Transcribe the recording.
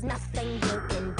There's nothing you can do.